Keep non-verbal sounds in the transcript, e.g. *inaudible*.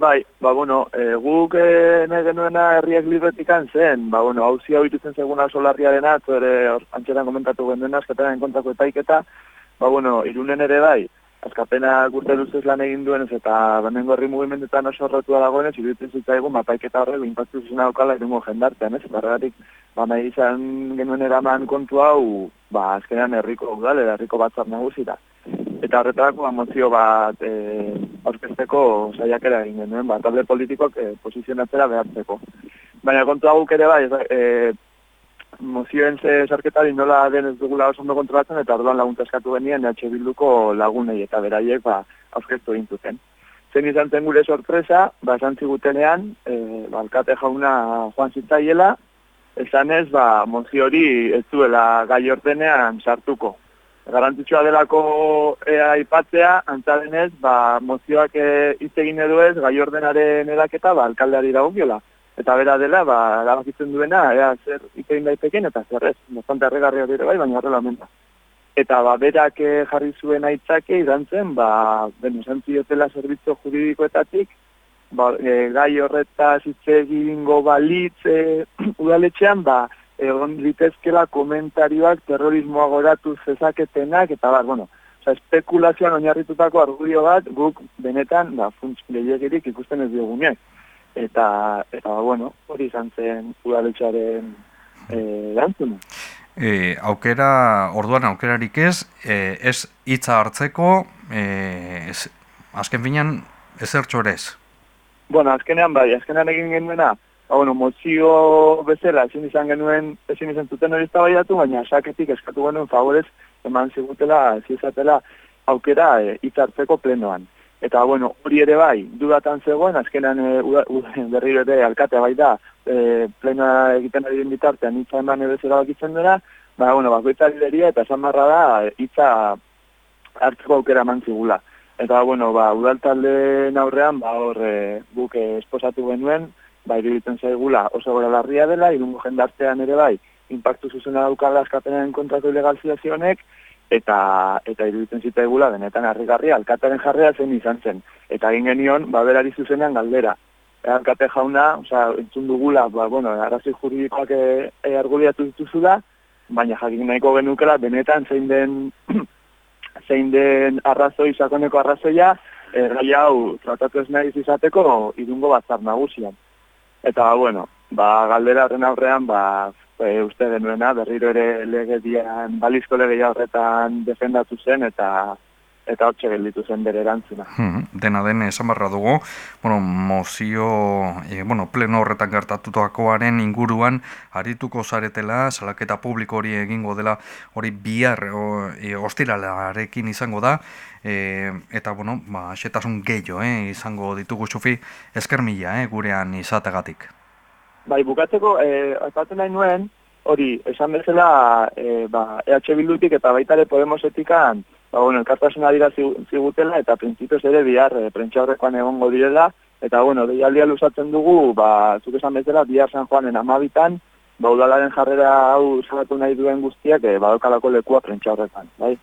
Bai, ba, bueno, e, guk e, nahi genuena herriak libretikan zen, ba, bueno, hau zia horituzen seguna solarriaren atzo ere antxeran komentatu genuena, askataren kontrako etaiketa, ba, bueno, irunen ere bai, askapena gurte luzez lan egin duen ez eta benengo herri mugimendetan oso horretua dagoenez, iruditzen zitzaigun, mapaiketa horrek impactu zuzena okala irungo jendartean, ez? Barregatik, ba, nahi izan genuen eraman kontu hau, ba, azkenean herriko udale, herriko batzar nagusita eta horretarako emozio bat e, aurkezteko saiakera egin genuen, ba, talde politikok e, posizionatzera behartzeko. Baina kontu guk ere bai, e, mozioen ze sarketari nola den ez dugula oso ondo kontrolatzen, eta orduan laguntza eskatu genien EH Bilduko lagunei eta beraiek ba, aurkeztu egin zuten. Zen izan zen gure sorpresa, ba, esan zigutenean, e, ba, alkate jauna joan zitzaiela, esan ez, ba, mozio hori ez duela gai ordenean sartuko garantitxoa delako ea ipatzea, antzadenez, ba, mozioak e, hitz egin edo ez, gai ordenaren edaketa, ba, alkaldeari dagokiola. Eta bera dela, ba, erabakitzen duena, ea, zer egin daiteken, eta zer ez, bastante arregarri hori bai, baina horrela menta. Eta, ba, berak e, jarri zuen aitzake, idan zen, ba, beno, zantziotela zerbitzo juridikoetatik, ba, e, gai horretaz hitz egingo balitz e, *clears throat* udaletxean, ba, egon litezkela komentarioak terrorismoa goratu zezaketenak, eta bar, bueno, oza, espekulazioan oinarritutako argudio bat, guk benetan, da, ba, funtz lehiagirik ikusten ez diogunek. Eta, eta, bueno, hori izan zen udaletxaren e, E, aukera, orduan aukerarik ez, e, ez hitza hartzeko, e, ez, azken finan, ez ez? Bueno, azkenean bai, azkenean egin genuena, ba, bueno, mozio bezala, ezin izan genuen, ezin izan zuten hori eztabaidatu, baina saketik eskatu genuen favorez, eman zigutela, zizatela, aukera e, itzartzeko plenoan. Eta, bueno, hori ere bai, dudatan zegoen, azkenan e, berriro ere alkatea bai da, e, plenoa egiten ari den bitartean, itza eman ebezera bakitzen dira, ba, bueno, bakoitza lideria eta zamarra da, itza hartzeko aukera eman zigula. Eta, bueno, ba, udaltalde aurrean, ba, hor, e, guk esposatu genuen, ba, iruditzen zaigula oso gara larria dela, irungo jendartean ere bai, impactu zuzena daukala askapenaren kontrako ilegalizazionek, eta eta iruditzen zitaigula benetan harrigarria alkataren jarrea zen izan zen. Eta egin genion, ba, berari zuzenean galdera. Alkate jauna, oza, entzun dugula, ba, bueno, arazi juridikoak e, e argudiatu dituzu da, baina jakin nahiko genukela, benetan zein den *clears throat* zein den arrazoi, sakoneko arrazoia, errai hau tratatu ez nahi izateko irungo batzar nagusian. Eta, bueno, ba, galdera horren aurrean, ba, e, uste denuena, berriro ere legedian, balizko legeia horretan defendatu zen, eta eta hortxe gelditu zen bere erantzuna. Hmm, dena den esan barra dugu, bueno, mozio, e, bueno, pleno horretan gertatutoakoaren inguruan, arituko zaretela, salaketa publiko hori egingo dela, hori bihar o, e, ostiralarekin izango da, e, eta, bueno, ba, xetasun gehiago, eh, izango ditugu txufi, esker mila, eh, gurean izategatik. Bai, bukatzeko, eh, aipatzen nahi nuen, hori, esan bezala, eh, ba, EH Bildutik eta baitare Podemosetikan, ba, bueno, elkartasuna dira zigutela, eta prinsipioz ere bihar e, horrekoan egongo direla, eta, bueno, deialdia lusatzen dugu, ba, zuk esan bezala, bihar San Juanen amabitan, ba, udalaren jarrera hau salatu nahi duen guztiak, e, badokalako lekua prentsa horrekan, bai?